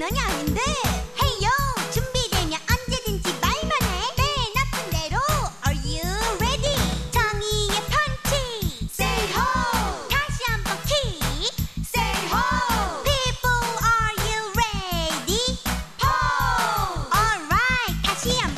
장난이 아닌데 헤이요 준비되면 언제든지 말만 해내 나쁜 대로 Are you ready 정의의 펀치 Say ho 다시 한번 킥 Say ho People are you ready? Ho Alright 다시 한번